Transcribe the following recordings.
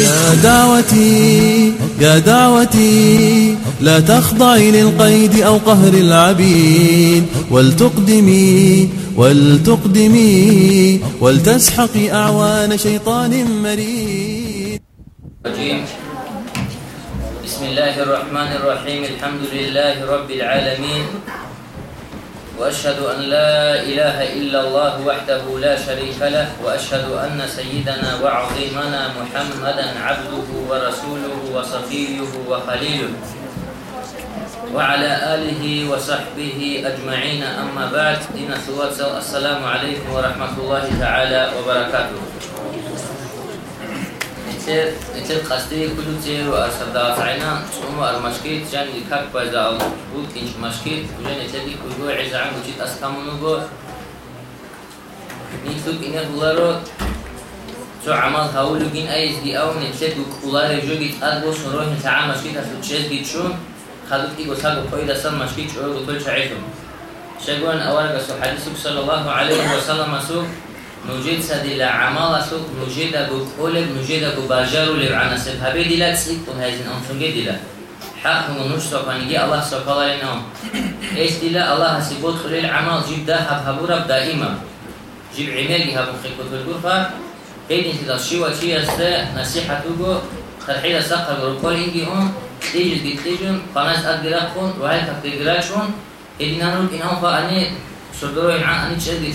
يا دعوتي يا دعوتي لا تخضعي للقيد أو قهر العبيد. ولتقدمي ولتقدمي ولتسحقي أعوان شيطان مريد. بسم الله الرحمن الرحيم الحمد لله رب العالمين. وأشهد أن لا إله إلا الله وحده لا شريك له وأشهد أن سيدنا وعظيمنا محمدا عبده ورسوله وصفيه وخليله وعلى آله وصحبه أجمعين. أما بعد إن السلام عليكم ورحمة الله تعالى وبركاته. ისე ისე ყასტი ქუდუ წირო ასაბდა წაინა წუმა არმაშკი ჯან იქაკ ბაზა ბულ კინჩ მაშკი ჯან ესედი ქუდუ იზან უჩიტ ასკამუნუგო ნიტუ კინა გულარო ცო ამალ ჰაულუ გინ აის გი აუნ ესედი გულარე ჯოგი ტაგო სორო ჰიცა ამაშკი დასუ ჩეზგი ჩუ ხადუ კიგო საგო ყოიდა სამ მაშკი ჩოე გუთო ჩაიზო შეგვან ავარგასო ჰადისუ სალალაჰუ ალეიჰი ვასალამასუ نوجد سديلا عمال سوق نوجد أبو قولب نوجد أبو باجارو لبعنا سب هبه ديلا تسيكم هايزين أمسونجي ديلا حق ونوش سوقانيجي الله سوقالا لنهم إيش ديلا الله سيبوت خليل عمال جيب ده هب هبورا دائما جيب عمالي هبو خيكو تلقوفا هيد انت تشيوة شي است نصيحة توغو خرحيلة ساقا غروبول إنجي هم تيجي تيجون قناس أدراكون وهاي تقدراكون هيدنا نقول إنهم فأني سردروين عن أني تشدي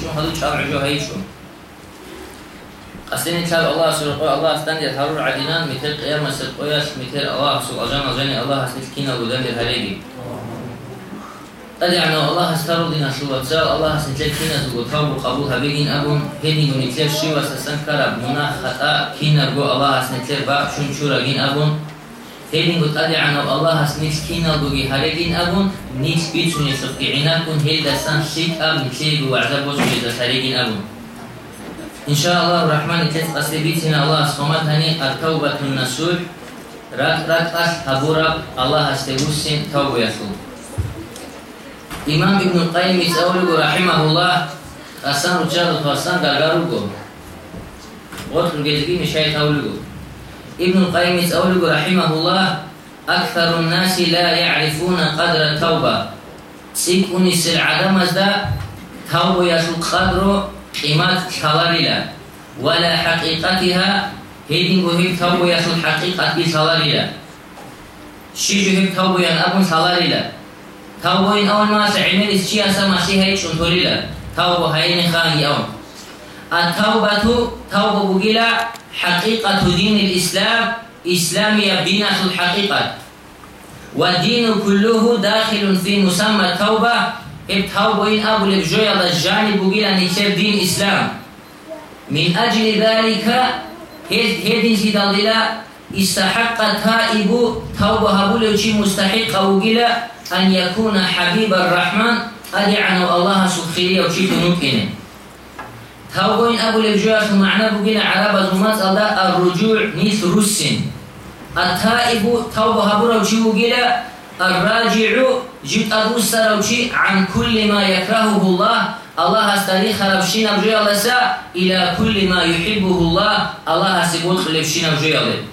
شون هذو تشابع جو هايشون قسين تاب الله سرقوا الله استنجد هارور عدنان مثل قيامة سرقوياس مثل الله سوء أجان أجاني الله سلكينا ودن الهريجي أدعنا الله استروا دينا سوء تسال الله سلكينا سوء توب قبول هبيجين أبون هني ونتلف شي وسسن كرب منا خطأ كينا رجو الله سنتلف با شون شورا جين أبون هني قد أدعنا الله سلكينا بوجي هريجين أبون نيس بيتوني سقيعنا كون هيدا دستان شيك أب نتلف وعذاب وسوء هريجين أبون إن شاء الله الرحمن كيف أستبيتنا الله سبحانه هني التوبة النسوح رات رات أس هبورا الله استبوسين توبة يسوع إمام ابن القيم يسأله رحمه الله أسان رجال وأسان دلغاروغو قلت الجزبي مش هيتولغو ابن القيم يسأله رحمه الله أكثر الناس لا يعرفون قدر التوبة سيكوني سلعة مزدا توبة يسوع قدره قيمات شلاليلا ولا حقيقتها هيدين هيب توبو يسل حقيقة شلاليلا شيجو هيب توبو ين أبن شلاليلا توبو ين أول ما ما شي هيد شنطوليلا توبو هين خاني أون التوبة توبو بقيلا حقيقة دين الإسلام إسلامية بينة الحقيقة والدين كله داخل في مسمى التوبة ابتهوين أبو لبجوية ضجاني بقيل أن يصير دين إسلام من أجل ذلك هذه سيدالله استحق تائب توبة هبولوشي مستحق وقيل أن يكون حبيب الرحمن أدعنا الله سبحانه وشيط ممكن توبين أبو لبجوية معنى بقيل عرب زمات الله الرجوع نيس رسن التائب توبة هبولوشي وقيل الراجع جبت أبو سروشي عن كل ما يكرهه الله. الله استري خربشين بجي الله سا. إلى كل ما يحبه الله. الله سيقول خلبشين بجي الله.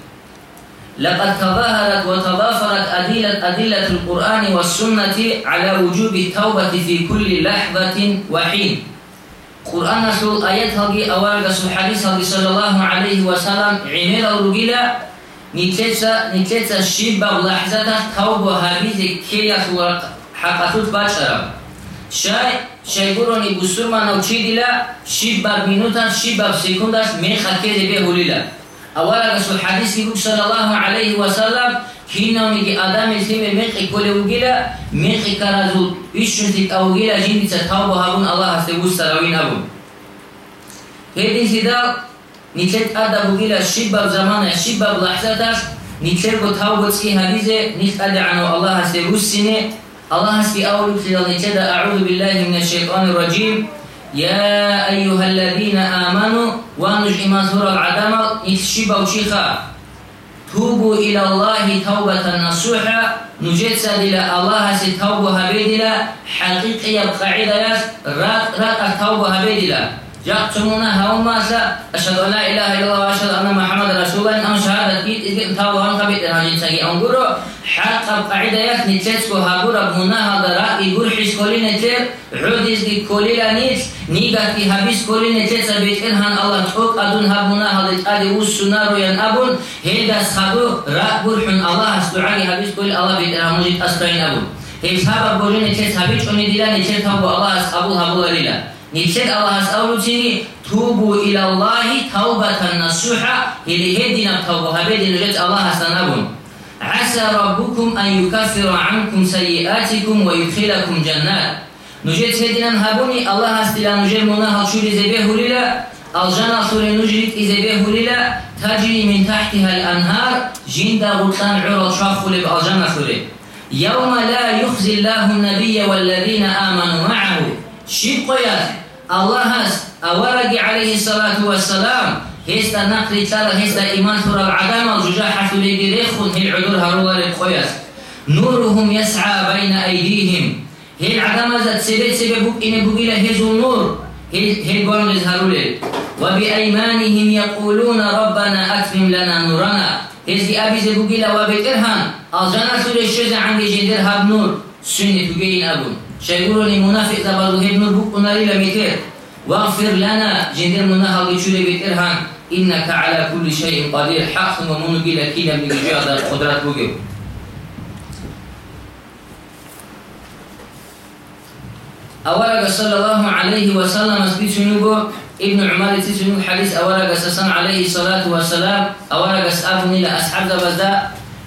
لقد تظاهرت وتضافرت أدلة, أدلة القرآن والسنة على وجوب التوبة في كل لحظة وحين. قرآن سول آيات هذه أوارق هذه صلى الله عليه وسلم. عمل الرجل نتلتا نتلتا شيبا ولحظة توبة هذه كي يخلق حقتوت باشرة شاي شاي بروني بسور ما نوشي دلا شيبا مينوتا شيبا سيكوندا من خكي دبي هوليلا أولا رسول حديث يقول صلى الله عليه وسلم كينا نيجي آدم يسلم مخي كل وجيلا مخي كرازو إيشون تك أوجيلا جيني توبة هابون الله سيبوس سراوين هابون هذه سيدا نيتلت أدا بقيل الشباب زمان الشباب لحظتاش نيتلت بتهاو بتسكي هذه نيت أدا عنه الله سيروسني الله سي أول في نيتلت أعوذ بالله من الشيطان الرجيم يا أيها الذين آمنوا وانج إما سورة العدم نتشبا وشيخا توبوا إلى الله توبة نصوحا نجد إلى الله سي توبة هبيدلا حقيقية بقاعدة رات رات التوبة هبيدلا يقتمون هوما أشهد أن لا إله إلا الله وأشهد أن محمد رسول الله أم شهادة إذا تاوان خبيت هاجين ساقي أنقرو حق قاعدة يك نتلسكو هابورا بنا هذا رأي يقول حس كولي نتلر عوديز دي كولي لانيت نيغا في هابيس كولي نتلر سبيت إنهان الله تحوك أدون هابونا هذا تقالي وسنارو ين أبون هيدا سخابو رأي برحن الله استعالي هابيس كولي الله بيت إنهان مجيد أسرين أبون هيسابا بولي نتلر هابيت وني ديلا نتلر تابو الله أسخابو هابو ليلا تيني توبوا إلى الله توبة نصوحة إلي هدنا توبة هبيد نجد الله سنبون. عسى ربكم أن يكفر عنكم سيئاتكم ويدخلكم جنات. نجد هدنا هبوني الله استلا نجد مناها شوري زبيه للا الجنة سوري نجد إزبيه للا تجري من تحتها الأنهار. جند غلطان عرى شاخ لب الجنة سوري يوم لا يخزي الله النبي والذين آمنوا معه. شيء قياس؟ الله هست. أورق عليه الصلاة والسلام. هستا نقل تلا هستا إيمان ثر العدم الججاحة لقريخون هي العدور هروا للقياس نورهم يسعى بين أيديهم هي العدم ذات سبت سبب إن بقيل هزو النور هي هي قول يظهروا وبأيمانهم يقولون ربنا أتمم لنا نورنا. هزي أبي زبقيل وبترهن الجنة سورة الشجع عندي جدر هاب نور. سنة تقين أبون. شيقولون منافق تبالو هب نور بقنا لي لميتر واغفر لنا جندر منها لشوري بيترهان إنك على كل شيء قدير. حق ومنو بلا كيدا من جهد القدرات بوجو أولا صلى الله عليه وسلم أثبت نوبو ابن عمر تسنو حديث أولا سسن عليه الصلاة والسلام. أولا أبني لأصحاب بزدا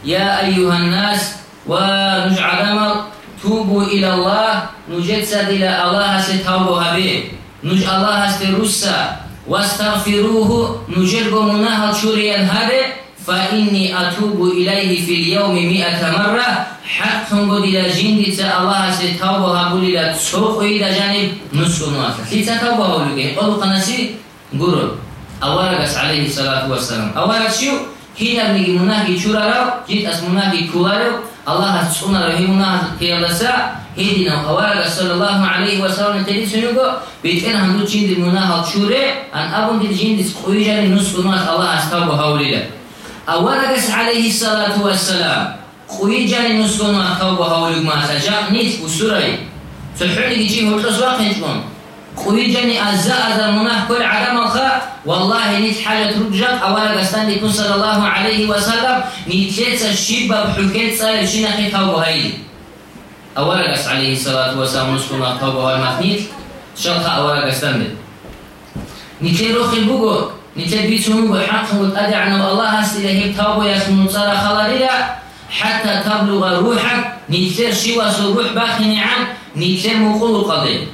يا أيها الناس ونجعل توبوا إلى الله نجد إلى الله ستوبوا به نج الله هست روسا واستغفروه نجرب مناها شوريا هذا فإني أتوب إليه في اليوم مئة مرة. حتى نقول إلى جند الله هست توبة هقول إلى تسوق إلى جانب نسك نواسا ليس توبة هقول لك قلوا قناسي قرر أولا عليه الصلاة والسلام. أولا شو هنا بنجي مناهي شورا لو جيت أس مناهي كوارو الله سبحانه رحمه الله كيالسا هدينا وقوارق صلى الله عليه وسلم تدي سنوكو بيتكن هم دو جند المناها تشوري أن أبن دي جند سقويجان نسك ناس الله أستابه هوليلا أورق عليه الصلاة والسلام خويجان نسك ناس أستابه هوليك ما سجاق نيت وسوري. فالحولي يجي هو تصواق نجمون. خويجاني أزا أزا المناه كل عدم الخاء والله نيت حاجة رجع أولا قستان يكون صلى الله عليه وسلم نيت ليتس الشيبة بحكيت صار شينا خي توبه هيدي أولا قس عليه الصلاة والسلام نسكن الطوبة والمثنيت شلخ أولا قستند نتي روخي بوغو نتي بيتون بوغو حق وتأدعنا الله هستي توبة يسمون صار خلاليلا حتى تبلغ روحك نتي شوى سروح باخي نعم مقول قضي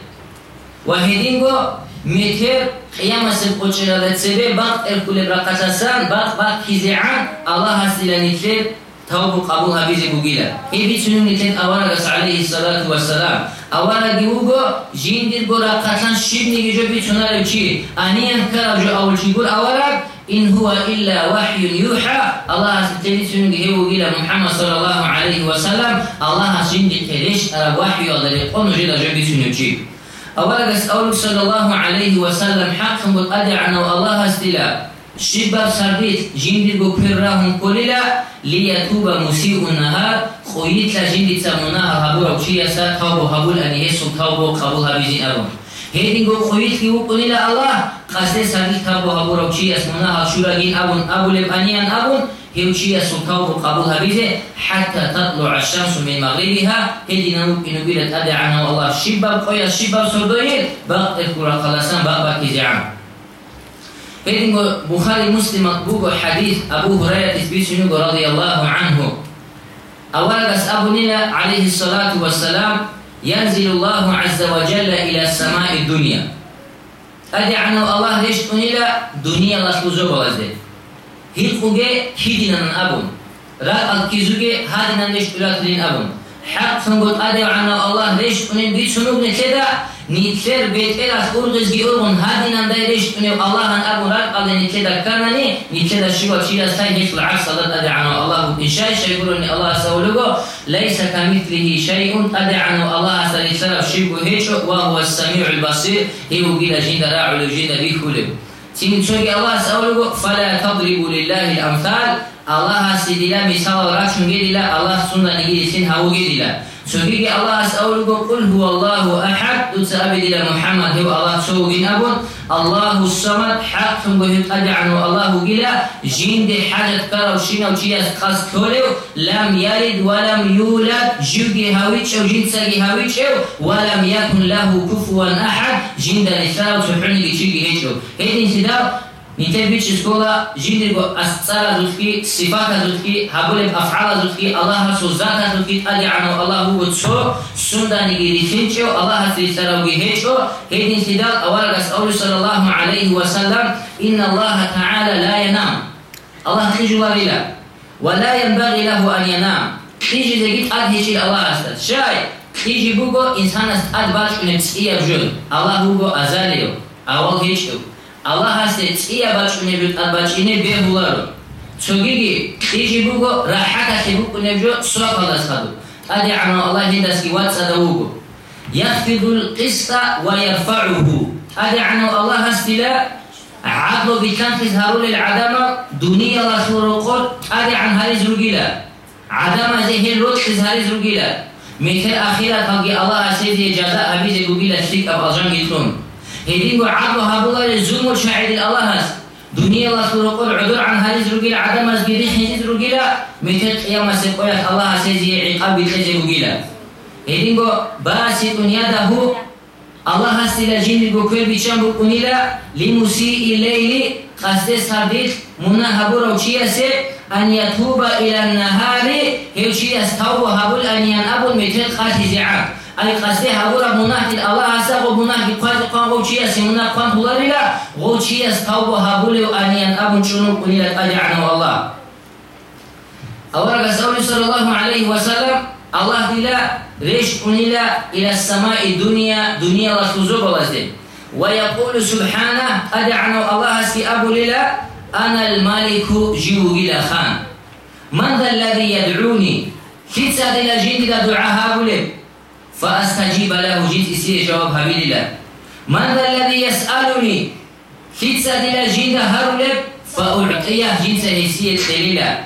وهدينغو متر قيامة سبقوشنا لتسبي بقت الكل برقصة بقت بقت كيزعان الله هستي لنتي توبو قبول هبيز بوغيلا بيتسنو نتن اوانا غس عليه الصلاة والسلام اوانا جيوغو جين دير غورا قتلان شيب نيجي جو بيتسنا لبشي انيان كرا جو اول شي قول اوانا إن هو إلا وحي يوحى الله سبحانه سنجه وقيل محمد صلى الله عليه وسلم الله تريش أرى وحي الله قوم جد جبي سنجي Avvalaga Avluk sallallahu aleyhi ve sellem hakkımul ad'ana ve Allah hastila. Şibab sarbit jindi bu pirrahum kulila liyetuba musi'un nahar khuyitla jindi tsamuna habur uçiyasa tavbu habul aniyesum tavbu kabul habizin abun. Hedin go khuyit ki ukulila Allah qasde sarbit tavbu habur uçiyas munaha şuragin abun abuleb aniyan abun هيوشيا سلطاو قبولها بيزي حتى تطلع الشمس من مغربها. هدي نمو إنو بيلت أدعنا والله شباب خويا شباب سردوين بقت الكرة خلاصان بقى بكي زعام فإن بخاري مسلم بوغو حديث أبو هريرة تثبيت رضي الله عنه. أولا بس أبو نيلا عليه الصلاة والسلام ينزل الله عز وجل إلى السماء الدنيا. أدي عنه الله ليش نيلا دنيا الله سلوزو بوزي هي خوغي هيدنا أبون رأى الكيزوغي هادنا ليش أولاد أبون حق سنقول أدي عنه الله ليش نيلا بيت سنوب نتدا نيتلر بيت إلى أورغز جيورون هذه نندايرش إنه الله أن أبو راد قال نيتلر كرنني نيتلر شو شيء استاي هيك العكس الله أدعنا الله إن شاء شيء يقولون الله سولوه ليس كمثله شيء أدعنا الله سلسلة شيء هيك وهو السميع البصير هي وقيل جند راعي جند بيكولب تيمي تشوغي الله سأولو فلا تضربوا لله الأمثال الله سيدلا مثال راشن جدلا الله سنة نجي سين هاو جدلا سوغي الله سأولو قل هو الله أحد تسأبد إلى محمد هو الله سوغين أبون الله الصمد حق تنبه تدعنو الله جلا جين دي حاجة كارو شينا وشيا خاص كوليو لم يلد ولم يولد جوغي هاويتش أو جين ساقي هاويتش ولم يكن له كفوا أحد جين دا نساء وسبحانه جيجي هيتشو هيدين سيداو نيتي بيتش سكولا جيندي أسطارة زوتكي صفات زوتكي هابول أفعال زوتكي الله سو ذات زوتكي أدي عنو الله تسو سندا نيجي تنشو الله سيسرا ويهيشو هيدين سيدال أورغس أولي صلى الله عليه وسلم إن الله تعالى لا ينام الله تيجي لا ولا ينبغي له أن ينام تيجي زيجيت أدهيشي الله أستاذ شاي تيجي بوغو إنسان أستاذ باش ونبسئية بجول الله هو tiji bugo rahata ke bugo nebjo so khalas khadu adi ana Allah hindas ki wat sadawugo يخفض القسط ويرفعه adi ana Allah hastila عدل بكان تظهروا للعدمة دنيا رسول القول ادي عن هذه زرقيلة عدمة زي الروت تظهر زرقيلة مثل أخيرا تلقي الله سيدي جزاء أبي زي قبيلة شريك أبو أجان هيدين عدل هابولا للزوم وشاعد الله هاس دنيا الله سورة عذر عن هذه الرجيلة عدم أزجدي حنجز الرجيلة مثل قيام سيقوية الله سيزي عقاب بتجي الرجيلة هيدين باسط يده الله هستيلا جين بكل بيشان بكونيلا لمسيء الليل قصد صديق منا هبور وشيا سي أن يتوب إلى النهار هيوشيا استوب هبول أن ينأبل مثل قاتل زعام али қасде ҳавура мунаҳи аллаҳ аса го мунаҳи қайди қан го чи аси мунах қан пуларила го чи ас тавбо ҳабуле аниyan абун чунун кунила аҷаъну аллаҳ awara gasawli sallallahu alaihi wasallam Allah dila resh kunila ila samai dunia dunia la suzo balazde wa yaqulu subhanahu ad'anu Allah si abu lila ana al maliku jiu ila khan man dha alladhi yad'uni kitsa فأستجيب له جيت إسير جواب هبيل له من ذا الذي يسألني؟ خيتسا دلا جيدا هرولب فأعطيه جنس هسية دليلا.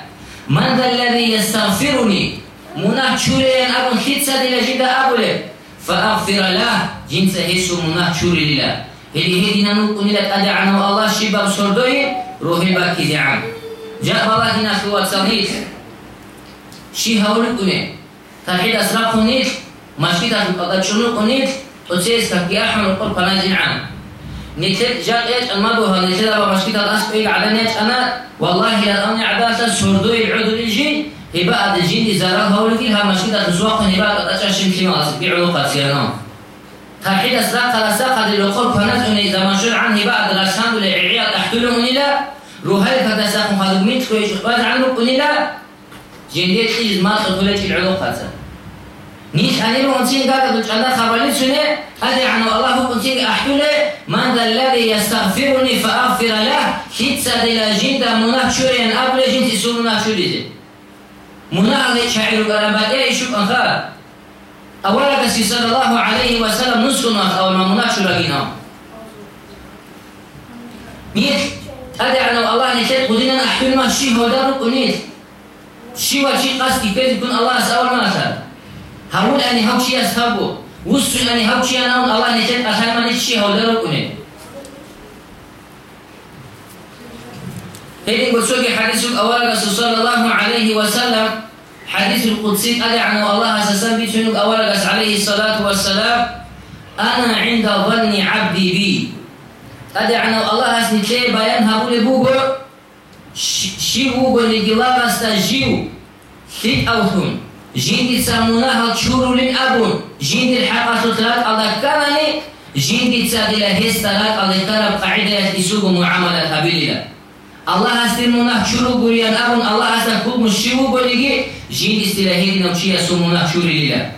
من ذا الذي يستغفرني؟ مناه شوري أبو خيتسا دلا جيدا أبولب فأغفر له جنس هسو مناه شوري لله. هذه هدينا نقول لك أدعنا الله شباب سردوي روحي باكي زعام جاء الله هنا في واتسانيت شي هولكوني تحيد أسرق نيت مشكلة قد شنو؟ قنيت وتسيس كي أحمل القرب فنازل عام. نتل جاءت المدوها نتل أبا مشكلة على نت أنا والله الآن عداسة سردو العدو الجين هباء الجين زارة هولكي ها مشكلة الزواق هباء قد أشاشم كما أصبي علوقة سيانا تحيد أسراق لساق هذه القرب فنازل إذا منشور عن هباء الغسان لعيال تحتلهم إلى روحي فتساق مخذ ميت كويش قد عنه إلى جنديت إذ ما تطولت نيش أني مونتين قال قلت أنا خبرني شنو؟ هذا عن الله كنتين أحكي من ذا الذي يستغفرني فأغفر له. هيت سد إلى جندا مناخ شورين أبل جنتي سو مناخ شوريزي مناخ شاعر قرابات إيه شوف أنخا أولا كسي صلى الله عليه وسلم نسكن أو ما مناخ شورينا نيت هذا عن الله نشيط قدنا أحكي ما شيء هو دارك ونيت همون أني هوشي أصحابه وسط أني هوشي أنا الله نجد أصحاب من الشيء هذا كونه هذه بسوق حديث أول رسول صلى الله عليه وسلم حديث القدسي أدعى عن الله أساسا بيتنك أول عليه الصلاة والسلام أنا عند ظن عبدي بي أدعى عن الله أسنتي بيان هقول بوبو شي بوبو لجلا استجيو في أوثم جندي سامونا هتشورو لين أبون. جندي الحقا سترات الله كانني جندي تسادل هسترات الله كرب قاعدة يسوق معاملة هبيلة الله هستمونا شورو بوريان أبون. الله هستن كل مشيو بوليجي جندي استلاهيد نمشي سمونا شوري لله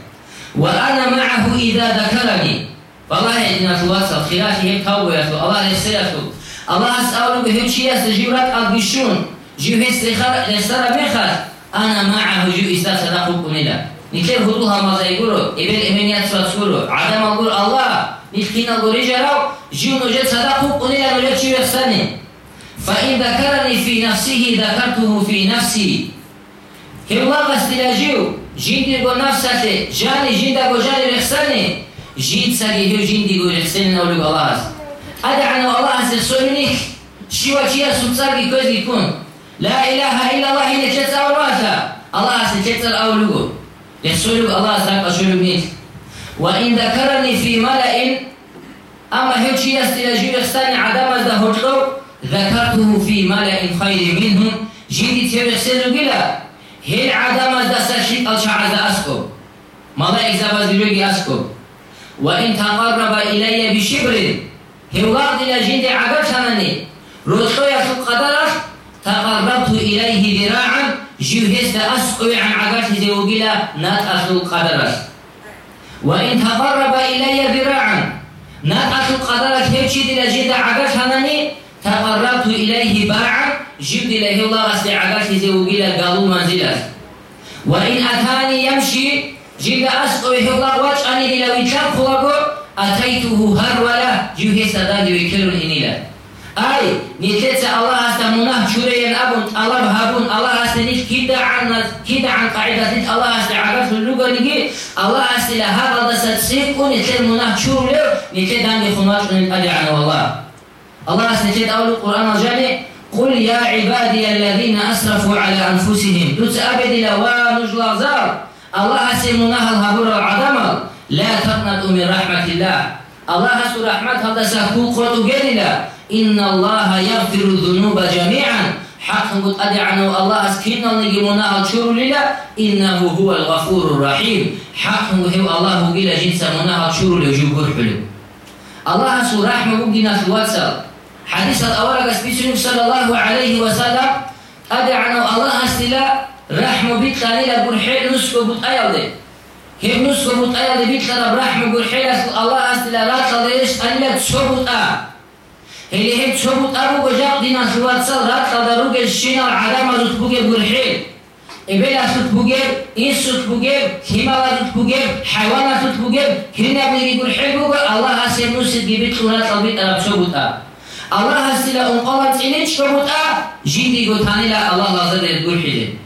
وأنا معه إذا ذكرني. والله إن توصل خلافه توبة يسوع الله يسيرته الله أسأله بهمشي يسجيرات البشون جيو هستخار لسر بخار أنا معه جو إستاذ صدق كنيدا نكير هدوها ما زيقولوا إبن إمنيات سواتسولوا عدم أقول الله نتكين الغريجة جيو نجد صدقه قنيلا نجد شو يخسني فإن ذكرني في نفسه ذكرته في نفسي هوا غستلاجيو جيندي غو نفسته جاني جيندا غو جاني رخسني جيد ساقي هو جيندي غو رخسني نولي الله أدعنا الله سيسولني شو وشيا سبساقي كوزي كون لا إله إلا الله هنا تشتر أولاتا الله سيتشتر أولوه يحصل الله ساق أشول بنيت وإن ذكرني في ملأ أما شيء استلاجي يخسرني عدم هجلو ذكرته في ملأ خير منهم. جيدي تيري خسر بلا هل عدم سشيك الشعر أسكو. ملائك زبازيروغي أسكو. وإن تقرب إلي بشبر هولاد إلى جيدي عقب شنني رسول يسوق قدرش تقربت إليه ذراعا جهزت أسقي عن عقرت زوجلا نات أسوق قدرش وإن تقرب إلي ذراعا نات أسوق قدرش هيتشي دي لجد عقرت هنني تقربت إليه باعا جبت إليه الله أسلي عقرت زوجلا قالوا منزلا وإن أتاني يمشي جد أسقي وجهني دي لو يتشاف أتيته هرولا جهزت دادي وكل إنيلا Çüreyen abun, Allah habun, Allah hasta nit kida an kida an qaidatit Allah hasta araf luganigi, Allah hasta la hada satsik un nitel munah çürle, nitel dan ykhunat un adi an Allah. Allah hasta nitel awlu Kur'an jani قل يا عبادي الذين أسرفوا على أنفسهم دوس أبد لوا نجلازار الله سيمناها الهبور العدم لا تقنطوا من رحمة الله الله سو رحمة هذا سهو قرط جللا إن الله يغفر الذنوب جميعا. حق قد أدعنا الله أسكننا نجمنا أتشور لله. إنه هو الغفور الرحيم. حق هو الله قيل جنس منا أتشور لجبور حلو الله سو رحمة بقنا في الواتساب حديث الأول قسبيسنك صلى الله عليه وسلم. أدعنا الله أستلا رحمة بيتلاني لبرحيل نسكو بط أيضا هم نسكو بط أيضا بيتلنا برحمة برحيل Ele het sobut aru gojaq dina suvatsal rat tadaru ge shinar adama rutbuge burhil. Ebela sutbuge, is sutbuge, himala sutbuge, hayvana sutbuge, kirina bilgi burhil buge Allah hasen nusit gibi turat albit arab sobuta. Allah hasila unqala tinin sobuta, jindi gotanila Allah lazır et burhilin.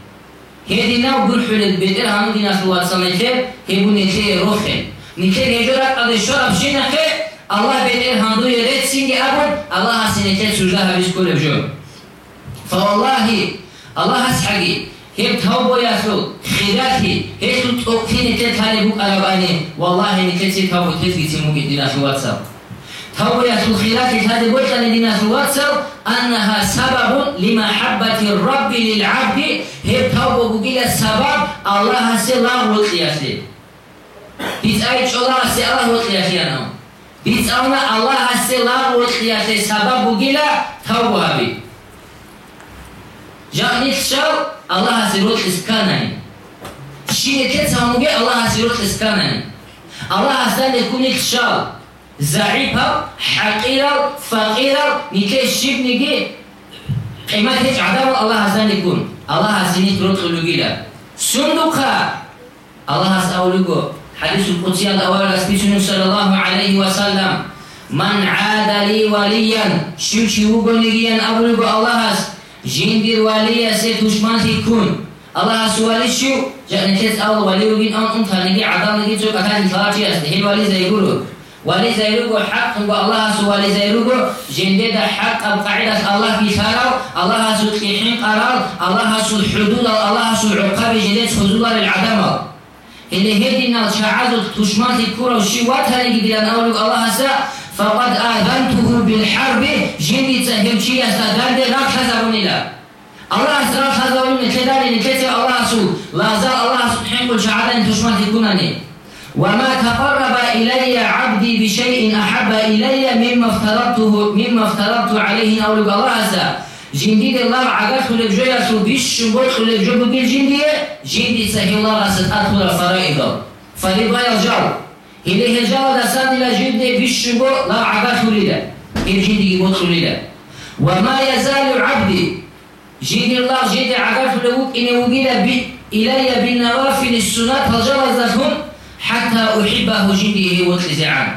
Hedina burhilin bedir hamdina suvatsal nete, hebunete rohin. Nite gejorak adı şorab şinakhe, Allah beni handuya retsin ki abun Allah hasinete suzda habis kulüp şu. Fallahi Allah hashagi hep tavbo yasu khidati hesu tokfini te talibu arabani vallahi nitesi tavbo tez gitsin bu gidina şu whatsapp. Tavbo yasu khidati talibu tane dina şu whatsapp annaha sababun li mahabbati rabbi lil abdi hep tavbo bu gile sabab Allah hasi lan rutiyasi. Biz ay çola hasi Allah rutiyasi yanam. იწავნა ალლაჰ ასელამ უთხიაშე საბაბ უგილა თავაბი ჯანიშშავ ალლაჰ ასიროთის კანანი შინეთე სამუგე ალლაჰ ასიროთის კანანი ალლაჰ ასალე კუნიშშავ ზაიფა ჰაკირა ფაკირა ნიკე შიბნიგი. ყიმათე ჯადავ ალლაჰ ასალე კუნ ალლაჰ ასინი როთულუგილა სუნდუკა ალლაჰ ასაულუგო حديث القدسي الأول أسبيسون صلى الله عليه وسلم. من عاد لي وليا شو شو بنيجيا أبلغ الله جندير وليا دشمن تكون الله سوالي شو؟ جاء نتيت أول ولي وجين أن أنت نجي عدم نجي تشوف أكاد ثلاثة أستهل ولي زي يقولوا ولي زي يقول حق الله سوالي زي يقول جندير حق القاعدة الله في ثارو الله سو تحين قرار الله سو الحدود الله سو عقاب جديد حدود للعدم. اللي هدينا شعازو تشمات الكرة وشيوات هذه قدران أولو الله سا فقد آذنته بالحرب جندي تهم شيء استدار دي راك حزبون إلا الله سرا حزبون نتداري نتتي الله سو لا زال الله سبحانه كل شعادا تشمات الكرة وما تقرب إلي عبدي بشيء أحب إلي مما افترضته مما افترضت عليه أولو الله سا جندي الله عقد خلق جويا سو بيش شنبوت خلق جو بقيل جندي جندي سهي الله راسد أدخل الفرائض فريضة يرجع إليه الجواب دسان إلى جندي بيش شنبوت لا عقد خلق الجندي يبوت خلق وما يزال عبدي. جندي الله جندي عقد خلق إن وقيل إلي بالنوافل السنات فجوزتهم حتى أحبه جندي وتلزعان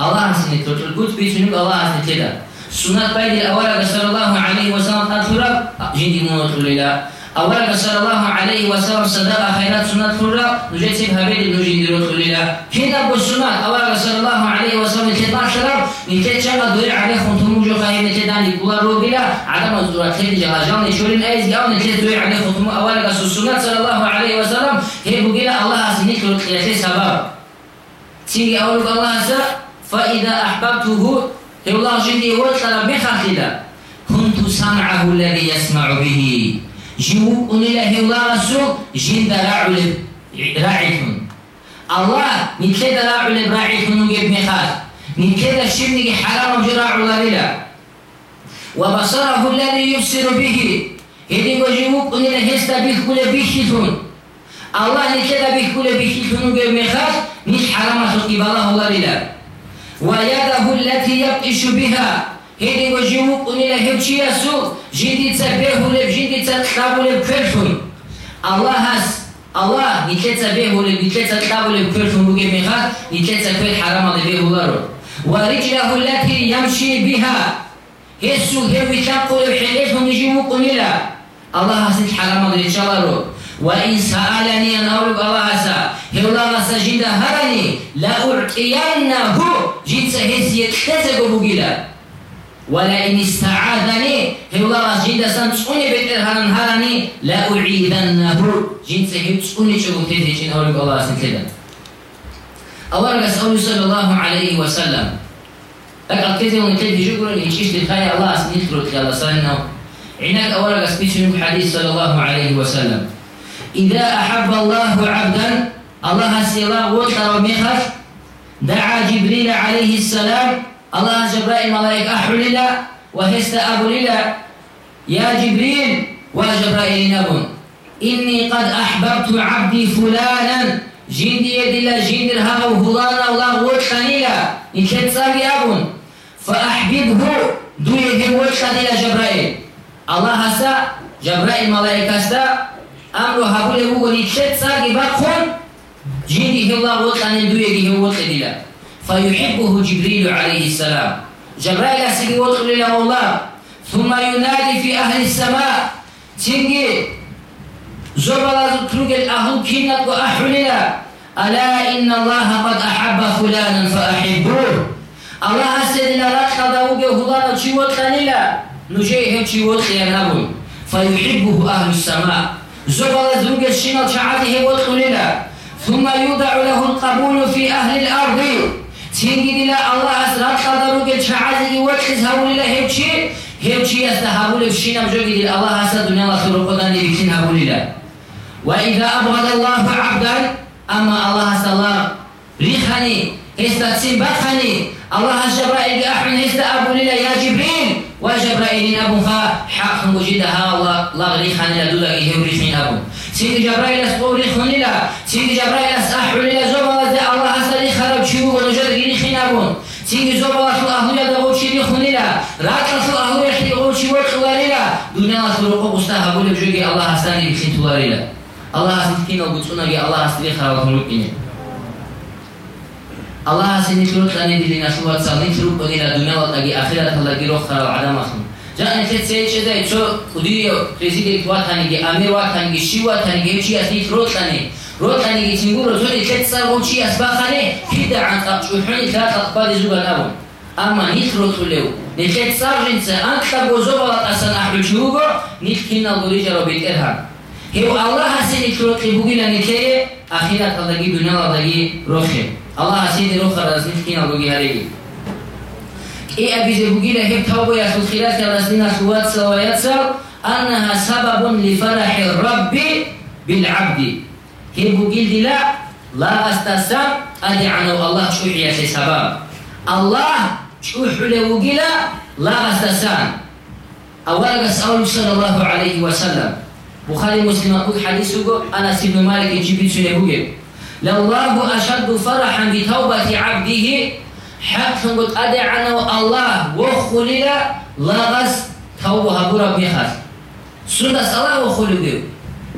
الله سنة تطل قد بيتنك الله سنة كده سنة بايد الأول صلى الله عليه وسلم تطلب جندي منوط لله أولا صلى الله عليه وسلم صدق خيرات سنة فرة نجتب هبيد نجي دروت لله هنا بالسنة أولا صلى الله عليه وسلم تطلع شرب نتلت شغل دوي عليه خنتم جو خير نتلدان يقول رو بلا عدم الزورات خير جهاجان نشورين أيز. أو نتلت دوي عليه خنتم أولا السنة صلى الله عليه وسلم. هي بقيلة الله سنك لتلت سبب. تيجي الله الله جندي وطلب بخاطئة كنت سمعه الذي يسمع به. جيوب أنيلا هي الله رسول جند راعل راعيتون الله من كذا راعل راعيتون نجيب مخاط من كذا شمني حرام جراع ليلا وبصره الذي يبصر به. هذه وجيوب أنيلا هستا به كل بيشتون الله نكذا به كل بيشتون نجيب مخاط مش حرام سقيباله الله ليلا ويده التي يبطش بها هذه وجهه قنيل هبشي يسو جدي تبيه لب جدي تتلاب لب كرفون الله هس الله نتلت به لب نتلت تتلاب لب كرفون بقي مخات نتلت كل حرام لبيه لرو ورجله التي يمشي بها هسو هبي تقول بحليتهم نجيبو قنيلا الله هس حرام لبيه وإن سألني أن الله هسا هولا سجد هرني لأعطينه جنس هسيت تزق بقيلا ولئن استعاذني هولا جنس سنسوني بكر هرن هرني لأعيذنه جنس هتسوني شبه تزيشين أولب الله سنكدا أولا أسأل صلى الله عليه وسلم. أكاد كذا ونتدي شكرا يشيش لخير الله سنكرت يلا سنة عناك أولا أسبيش حديث صلى الله عليه وسلم؟ إذا أحب الله عبدا الله سيلا وطر ومخف دعا جبريل عليه السلام الله جبرائيل ملائكة أحلل وهست أبو للا يا جبريل وجبرائيل نبون. إني قد أحببت عبدي فلانا. جندي يدي لا جندر ها وهلانا ولا وطنيلا إن سابي أبون. فأحببه دويه وطنيلا جبرائيل. الله هسا جبرائيل ملائكة هسا امرو هبول هو نيشت ساقي بقون جيدي الله وطن دوية هو وطن فيحبه جبريل عليه السلام. جبرائيل سيدي وطن له الله ثم ينادي في أهل السماء تنجي زبلا تروج الأهل كينات وأحلنا ألا إن الله قد أحب فلانا فأحبوه. الله سيدنا رخا دوجه هدانا تشي وطن نجيه تشي وطن فيحبه أهل السماء زبل زوج الشمال شعاته والقليلة ثم يوضع له القبول في أهل الأرض. تنجد الله أسرار قدرك وكس هول لا هبشي. هبشي يستهبول بشينا بجوجد الله أسرار دنيا الآخر قدان بكين هول لا وإذا أبغض الله عبدا أما الله أسرار ريخني هستاتسين بخني الله جبرائيل أحمد هست أبو لله يا جبريل وجبرائيل أبو فا حق وجدها الله لا غريخان لا دولا إيه وريخين أبو سيد جبرائيل أسقوري خنلا سيد جبرائيل أسأحو لله زوبا الله أسألي خرب شبو ونجد غريخين أبو سيد زوبا شو أهو يدا غوشي خنلا راك شو أهو يحتي غوشي وخلاللا دنيا سرقو قصتها بولي بجوغي الله أسألي بخين تلاللا الله أسألي وقصونا الله أسألي خراب خلوكيني Allah seni kırıp tane diline şu vat salin kırıp önüne dünya vattaki ahiret halaki roh karal adam akhın. Can ete seyir çede ço kudiyo rezidek vat hani ki amir vat hani ki şi vat hani ki hepsi asnit rot hani. Rot hani ki çingur rot hani ket sar gonçi asbakhane fidda an kapşuhuni tlat akbadi zugan avon. Ama nit rot ulevu. Niket sarjinse antta gozovala asan ahlu çugo nit kinal gurija robit erhan. Hev Allah seni kırıp bugün hani ki ahiret halaki dünya vattaki roh الله أستسام أدي عنه الله شو يا سبب. الله شو حلو وقلا لا أستسام أولا أسأل صلى الله عليه الله أشد فرحا بتوبة عبده. حق قد أدع أنه الله وخلل لغس توبها بورا بيخاف سنة صلاة وخلل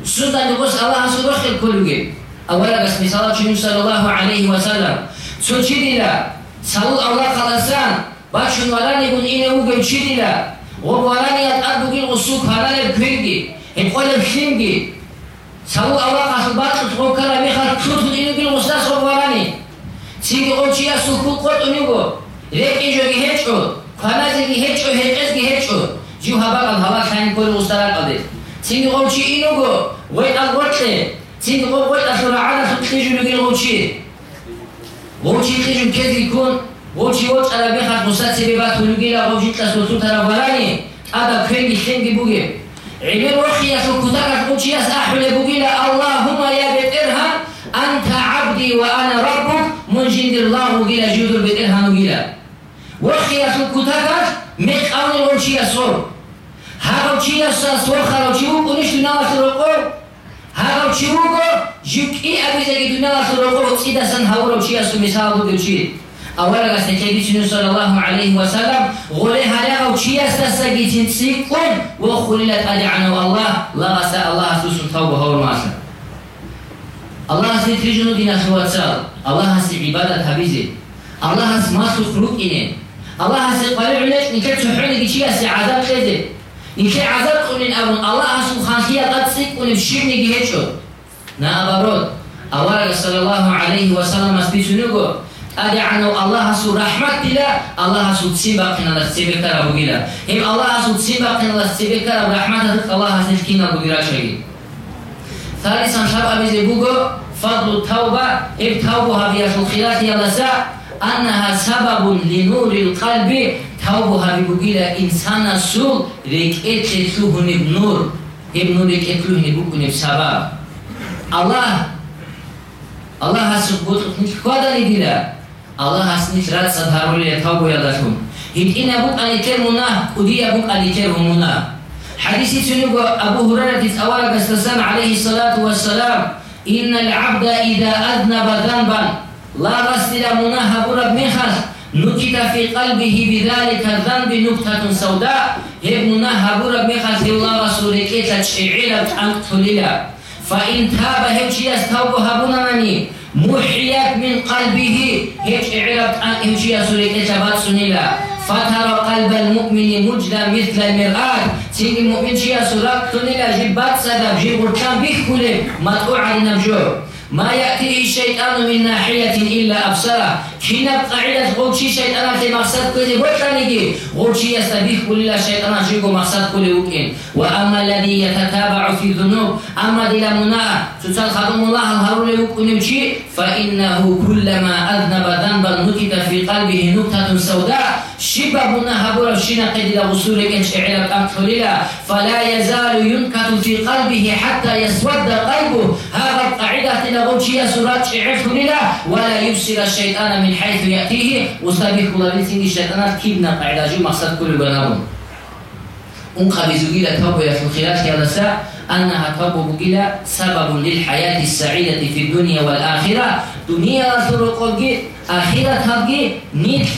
سنة نقص الله سنرخي الكل أولا بس مثال شنو صلى الله عليه وسلم. سنة شدنا سنة الله خلصان. باشن ولا نقول إنه وقل شدنا وقل ولا نقل أدوك الغصوك هلال الكريدي يقول الخيمجي саву аврақашу баъд утқоб кара мехар чутуд инугил гусла собварани сиги очия суку қот унугу рекижоги хечу каназиги хечу хеқезги хечу жив хабагам хава хайн кори густара қади сиги очи инугу вой алготли сиги қоб вой ашураана сутқижу нугил гучи гучи қижу кезги кун? Гучи очара мехар гусла себе баъд унугила гучи тасуту тараварани ада кенги хенги буги كريني خنجي بوغي عبر وخي يسو كتاكت غوچي يسأحل بوغيلا اللهم يا بترها أنت عبدي وأنا ربك. من جند الله وغيلا جودر بترها نغيلا وخي يسو كتاكت ميك أوني غوچي يسو ها غوچي يسو سوخا غوچي وقنشت نواسي رقو هاو چیوگو جوکی ابیزگی دنیا سر رو سیدا سن هاورو چی اسو مثال دو چی أولا که بیچون صلی الله علیه و سلم غله هلا أو چی است سگی تین سی کن و خلیلت ادعنا والله لا غست الله سوسن توبه هور ماسا الله هستی تریجنو دینا سواتسال الله هستی عبادت حبیزی الله هست ما سخلوق اینه الله هستی قلعونش نکت سحونی چی هستی عذاب خیزه اینکه عذاب کنین ابون الله سبحانه قد سيكون بشيرني جهشو نابرود أولا صلى الله عليه وسلم أسبيسونيغو أدعنو الله سو رحمت دلا الله سو تسيبقنا لسيبكر أبو جلا هم الله سو تسيبقنا لسيبكر رحمت الله سيكينا أبو جلا شيء ثالثا شاب أبي زبوغو فضل التوبة إب توبة هذه الخيرات يلسا أنها سبب لنور القلب. توبة هبيبوغيلا إنسان سول ريكيت تلوه نور. ابن ريكيت تلوه نبوكو سبب. الله الله هسه بوت كودا لديلا الله هسه نشرات صدهارو لي توبه يداشون هيد إن أبوك أن يترمونا ودي أبوك أن يترمونا حديث سنوك أبو هريرة أولا قستسان عليه الصلاة والسلام إن العبد إذا أذنب ذنبا لا غسل مناها برب مخص نكت في قلبه بذلك الذنب نكتة سوداء ابننا هبور بخاف الله رسولك تشعيل تليلا فإن تاب هبشي يستوب هبونا مني محيت من قلبه. هبشي عرب هبشي يسولك تبات سنيلا فترى قلب المؤمن مجدا مثل المرآة. تيجي المؤمن شيا سراك تنيلا جبات سدب جبرتان بيخولي مطوعا نبجو. ما يأتيه الشيطان من ناحية إلا أبصره. كنا قاعدة غوشي شيطان في مقصد كل بوتانيجي غوشي يستبيح كل شيطان جيكو مقصد كل وكين وأما الذي يتتابع في ذنوب أما دلا منا تسال خدم الله الهرول وكنمشي فإنه كلما أذنب ذنبا نكت في قلبه نكتة سوداء شبابنا هبور شنا قد غسول إنش عرب أم فلا يزال ينكت في قلبه حتى يسود قلبه هذا القاعدة غوشي سورات شعر ولا يبصر الشيطان من حيث يأتيه. بلسين الشيطانات كيبنا قاعدة جو مقصد كل بنابون أنقى بزوجيلة توبة في الخلاف كالسا أنها توبة بقيلة سبب للحياة السعيدة في الدنيا والآخرة. دنيا رسول آخرة تبقي نيت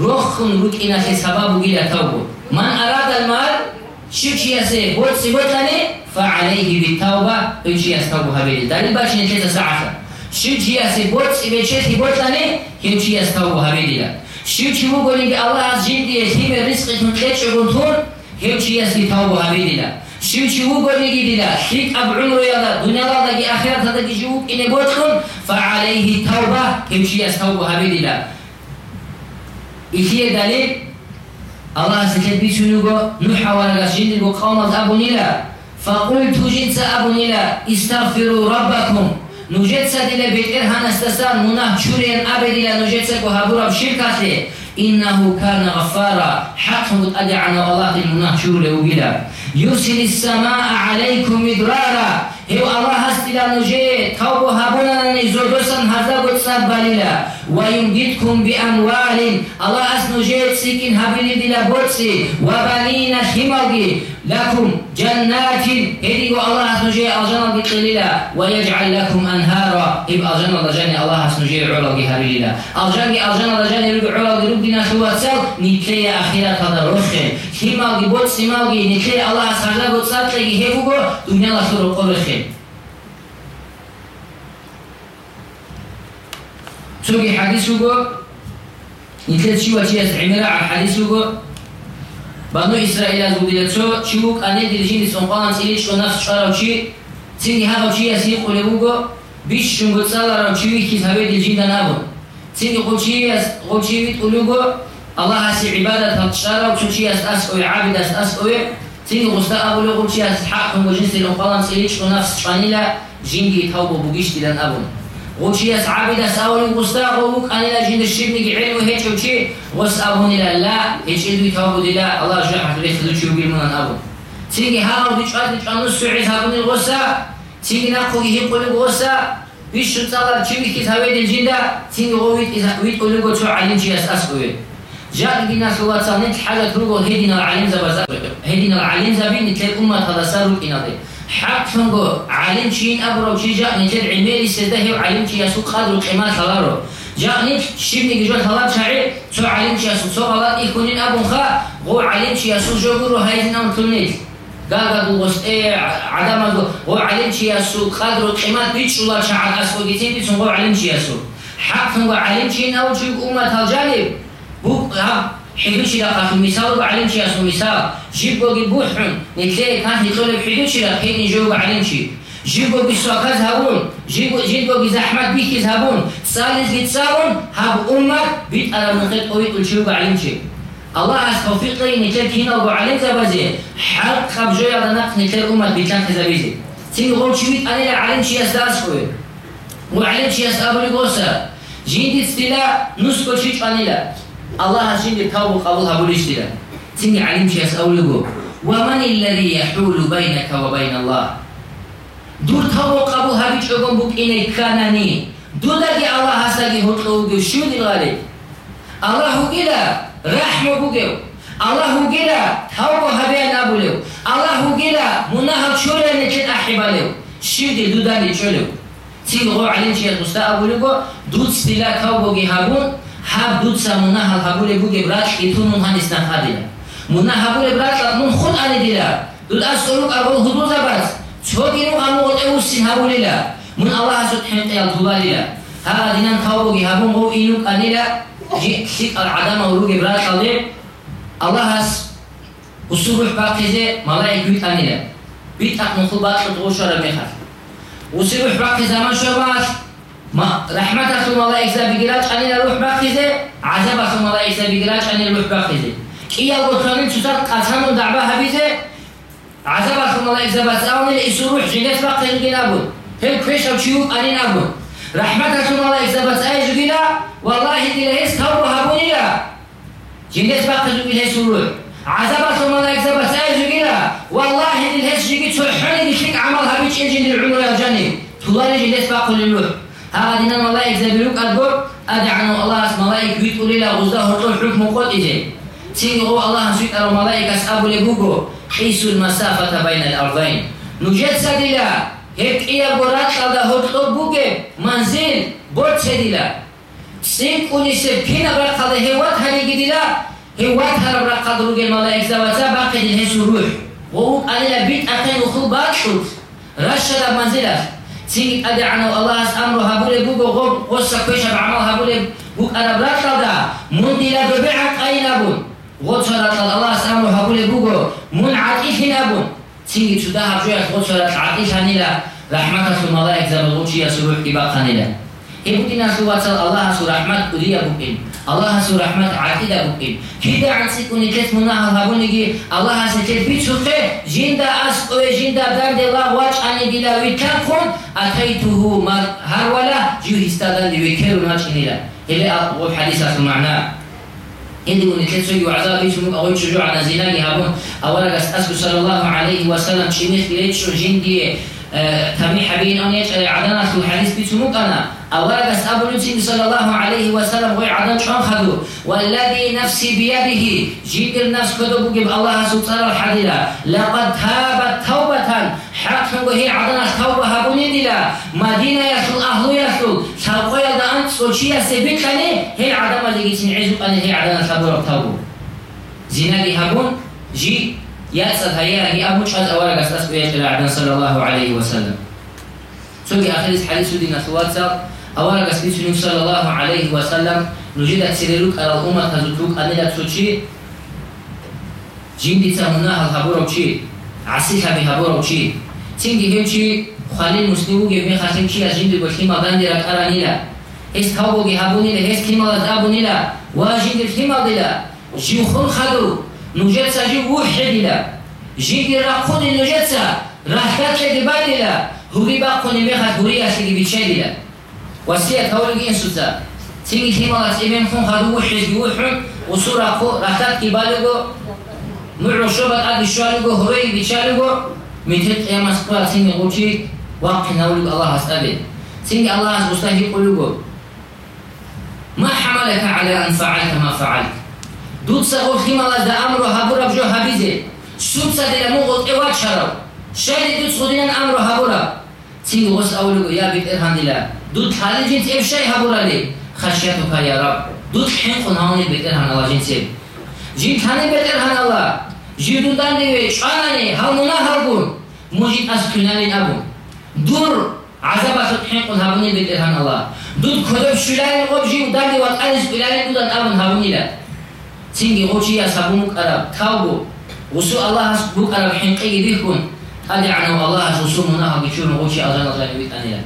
روخن ركنا في سبب بقيلة توبة من أراد المال شو يسي بوت سبوتاني فعليه بالتوبة. يجي يستوبها هبيل داري باش نتلت ساعة. شو ياسي بوت سبيتشي بوتاني يجي يستوبها هبيل شو چمو گولین که الله از جین دیه تیم رزق تون تلت شگون تون هم چی یسی توبه هبیدیلا شو چمو گولین که دیلا شیک اب عمر یادا دنیا دا کی آخرت دا کی جو اینه بوت کن فعليه توبه هم چی یس توبه هبیدیلا ایتیه دلیل الله سكت بيسونيغو نوح ولا جين قوم أبو نيلا فقلت جنس أبو نيلا استغفروا ربكم نجد سدل بيتر هنستسان مناه شورين أبدلا نجد سكو هبورا بشركته إنه كان غفارا حق أدعنا الله المناه شور وبلا يرسل السماء عليكم مدرارا هو الله استلا نجي توبو هبونا نزودوسن هذا قدسات بليلا ويمددكم بأموال. الله أس نجي سيكين هبلي دلا بوتسي وبنين خمالي لكم جنات. هدي الله أس نجي أجنا بقليلا. ويجعل لكم أنهارا. إب أجنا لجاني الله أس نجي علا بهبليلا أجنا أجنا لجاني رب علا بربنا سواتسل نتلي أخيرا هذا رخي خمالي بوتسي مالي نتلي الله أس هذا قدسات لكي هفوغو. دنيا لخير قرخي سوقي حديثه نتلت شو وشي عمرة على الحديث لغو بنو إسرائيل زودية شو شو كان يدرجين سنقان سيلي شو نفس شارع شي تيجي هذا شيء يسيق ولبوغو بيش شنو تصلا رام شيء كي تبي دلجين نابو تيجي قول شيء قول شيء بتقولوغو الله هسي عبادة تشارع وشو شيء أس أس أو عابد أس أس أو تيجي غستا أبو لغو شيء أس حق وجنس الأنقان سيلي شو نفس شانيلا جينجي توبو بوجيش دلان أبو وشي عابد أسأول قصدا قوك أنا لا جند الشبني علم هيك وشي وسأبون لا لا هيك إدوي توبو لا. الله جل حتى ليس ذو شو من أبو. تيجي هاو دي شوات دي شوان السعيد هابون الغصة؟ تيجي ناقو يهيب قول الغصة بيش كي تهوي دي الجنة تيجي غويت إذا ويت قول الغصة علم شي أساس قوي جاء الناس الله تعالى نت حاجة تروقو هيدنا العلم زبازا هيدنا العلم زبين نتلاقي أمة هذا سارو إنادي حق فنگو عالم چین ابرو چی جا نجد علمی سده هی عالم چی اسو قدر قیمت هلارو جا نج شیب نگی جو هلار شعی تو عالم چی اسو تو هلار ایکونین ابون خا غو عالم چی اسو جو برو هایدنا تلنید قال قال وس ايه عدم هو علم شي اسو قدر قيمت بيتش الله شعر اسو جيتين بيتش هو شي شي شي حدوش لا قاف مثال بعلم شيء اسمه مثال جيبوا بوحن نتلاقي كان يطلب حدوش لا حين يجاوب علم شيء جيبوا بسواق يذهبون جيبوا جيبوا بزحمات بيك يذهبون سالس يتساون هاب أمة بيت على منطقة قوي كل شيء بعلم شيء الله عز توفيق لي نتلاقي هنا وبعلم زبازي حق خب جوي على نقص نتلاقي أمة بيتان كزبيزي تيجي غول شويت أنا لا علم شيء أساس قوي وعلم شيء أساس أبو لغوسا جيندي استلا نسكو شيء أنا الله جل توبة قبولها بوليشتلا تني علم شيء أسأوله ومن الذي يحول بينك وبين الله دور توبة قبولها بيشوفون بك إني كانني دور لقي الله هساقي هطلوه شو دي الغالي الله إلى رحمة بقيو الله إلى توبة هبين أبوليو الله إلى منها شولا نجد أحباليو شو دي دوداني شوليو تيجي غو علم شيء تستا أبوليو دود ستلا توبة هابون ჰაბდუცა მუნაჰაბულებუგებ რაშკითუნუნ ჰანის ნახადია. მუნაჰაბულებ რაშკათუნ ხუტანიდილა დუდასულუ კარგო ჰუდუზაბაც ცოდინუ გამოყევუ სინაბულილა მუნ ალაჰ სუბჰანაჰუ ალგულალილა ჰადინან ქაუგი ჰაბუნ გო ინუ კანილა. ჯიხი ალადამა ურუგებ რაშალე ალაჰას უსუბუჰ ბაკიზე მალაიკი კანილა ბიტაკ ნუხუბატ გოშარა მეხარ. უსუბუჰ ბაკი ზამან შობაშ ما rahmata sumallah isa bigirach ani la ruh baqize azaba sumallah isa bigirach ani la ruh baqize qiyal gotsanin susat qasanu da'ba habize azaba sumallah isa basawni la isruh jinas baqil ginabu hel kwesh avchiu ani nabu rahmata sumallah isa basay jigila wallahi dilahis kabu habunila jinas baqil gila isruh azaba sumallah isa basay jigila wallahi dilahis jigi tsulhani dishik amal habich injil umra jani tulani jinas baqil ruh هذا دينا ملايك زبيروك أدبر أدعنا الله اسم ملايك بيت أولي لا غزده هرطول حكم قد إذن. الله سويت أرى ملايك أسأبو لبوكو المسافة بين الأرضين. نجد سدلا هيك إيا برات قد هرطول بوكي منزل برد سدلا سيك أولي سب كينا برات قد هيوات هلي قدلا هيوات هر برات قد روكي الملايك زواتا باقي دي وهو أنا لبيت أقين وخلبات رشد سيد أدعنا الله أمر هبول بوجو غم غصة كويشة بعمل هبول بوك أنا بلاك تدا من دي لببعك أين أبون غصة الله أمر هبول بوجو من عطيف أبون سيد سودا هبجوية غصة عطيف هنيلا رحمة الملائكة زبغوشية سروح إباق هنيلا ебутина шувацал аллаҳасу раҳмат кулия букин. Аллаҳасу раҳмат атида букин. Кида анси куни кес мунаҳал ҳабуниги аллаҳаси кес бичуқе жинда аз қӯе жинда дарде лағвач ани дилави такун атайтуҳу ҳарвала ҷуҳистаданди векеруна чинира или ҳадис асу маъна. Hindi ko nikitso yu azabi sumu awi chuju ana zinagi habun awala gas asku sallallahu alayhi wa sallam chimikh lechro jindiye تبي حبين أن يجعل عدنا في الحديث بتموك أنا أولا نجي صلى الله عليه وسلم غير عدن شون خدو. والذي نفسي بيده جيد النفس بجيب الله سبحانه الحديثة لقد تابت توبة. حق وهي عدنا توبة هبوني دلا مدينة يسل أهل يسل سوقيا دا أنت سوشيا سبيت لني هي عدم اللي جيسين عزو أن هي عدنا توبة زينالي هبون جي يأسد هيا هي أبو شهد قصد أسكو يجل عدن صلى الله عليه وسلم. سوكي آخر حديث دينا ثواتسا أولا قصد صلى الله عليه وسلم. نجد تسيرلوك على الأمة تزوتوك أنيلا تسوشي جندي تمناها الهبورو شي عسيها بهبورو شي تيجي همشي خالي مسلمو جميع خاتم كي أجندي بخيمة باندرا كارانيلا هس تاوبو جهابونيلا هس كيما لدابونيلا واجندي الخيمة ديلا. جيو خون خدو نجد ساجي وحديلا جندي راقود نجد سا راحتك لدبانديلا هوري باقوني ميخات هوري أسيجي بيشيديلا وسيا تولي إنسوتا تيجي خيمة لتيمين خون خدو وحد وحد وصورة خو راحتك كبالغو معو شبت أدي شالغو هوري بيشالغو ميتت قيامة سقوى سيني غوشي واقع نولد الله أسأله سيني الله مستهي قلوبه ما حملك على أن فعلت ما فعلت. дуца охималаз да амро ҳабураб ҷо ҳабизе. Шубса дераму ғотъеват шарав шайди дуц худинан амро ҳабураб тин гос авлугу ябит эрҳандила. Дуд ҳали ҷинс ев шай ҳабурали хашиятука я раб дуд ҳин хунҳавни бетер ҳанала ҷинсеб ҷин тани бетер ҳанала ҷи дудан деве чанани ҳалмуна ҳарбун мужид аз кунани абун дур азабату ҳин хунҳавни бетер ҳанала дуд кудоб шулани қоб ҷи удан деват алис кулани дудан абун ҳабунила. تيجي غوشي سبومك أرب تاوبو وسو الله سبوك أرب حنقي بيكون أدعنا الله وسو مناها بيشون غوشي أزان أزان بيتاني لا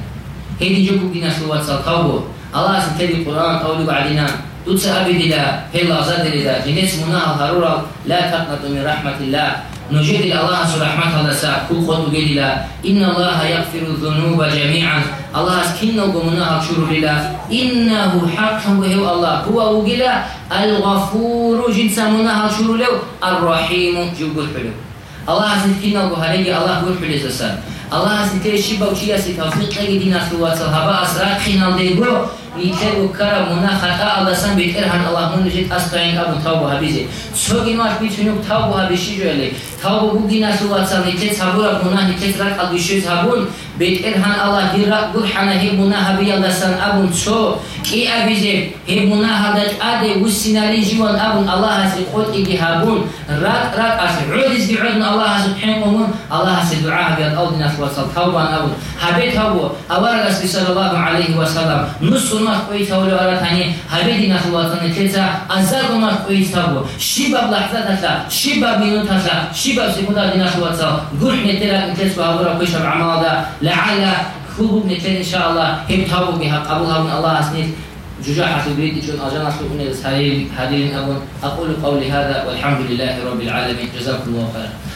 هيدي جوكو بينا سلوات سال تاوبو الله سنتبي القرآن أولي بعدنا تدسى أبي دلا هلا زاد دلا جنس مناها ضرورة لا تقنط من رحمة الله نجد الله سبحانه الله سا كل خطو قليلا إن الله يغفر الذنوب جميعا الله كنا وقمناها شروع لله إنه حقا وهو الله هو وقلا الغفور جنس مناها شروع له الرحيم جوب حلو الله سكنا وهرجي الله قول حلو سسا الله سكنا شبا وشيا سكافيق لقي دينا سوات الهباء أسرار خينا Biter ukara muna hata alasan biter han Allah'ın rejit astayin abu tabu habizi. Çok inuat bir tünük tabu habişi jöyle. Tabu bu ginası vatsan hite sabura muna hite rak alışız habun. Biter han Allah dirrak burhana he muna habi alasan abun ço. Ki abize he muna hadat ade ussinali jivan abun Allah hasi kod ibi habun. Rak rak asi udiz bi udun Allah hasi hemkumun. Allah hasi dua habi al avdinası vatsan tabu an abun. Habe tabu. Avaragas bi sallallahu aleyhi ve sellem. Nusunun гунах қоитавли аратани ҳабеди нахлуатани теца азар гунах қоитаву шибаб лаҳзаташа шибаб минуташа шибаб секундади нахлуатса гурҳ метера интесу абура қоишаб амалада лаалла хубуб метер иншааллах ҳем таву биҳа қабул ҳабун аллах аснид جوجا حسبيت جون أجانا سوء من السهيل هذه أقول قولي هذا والحمد لله رب العالمين جزاكم الله خيرا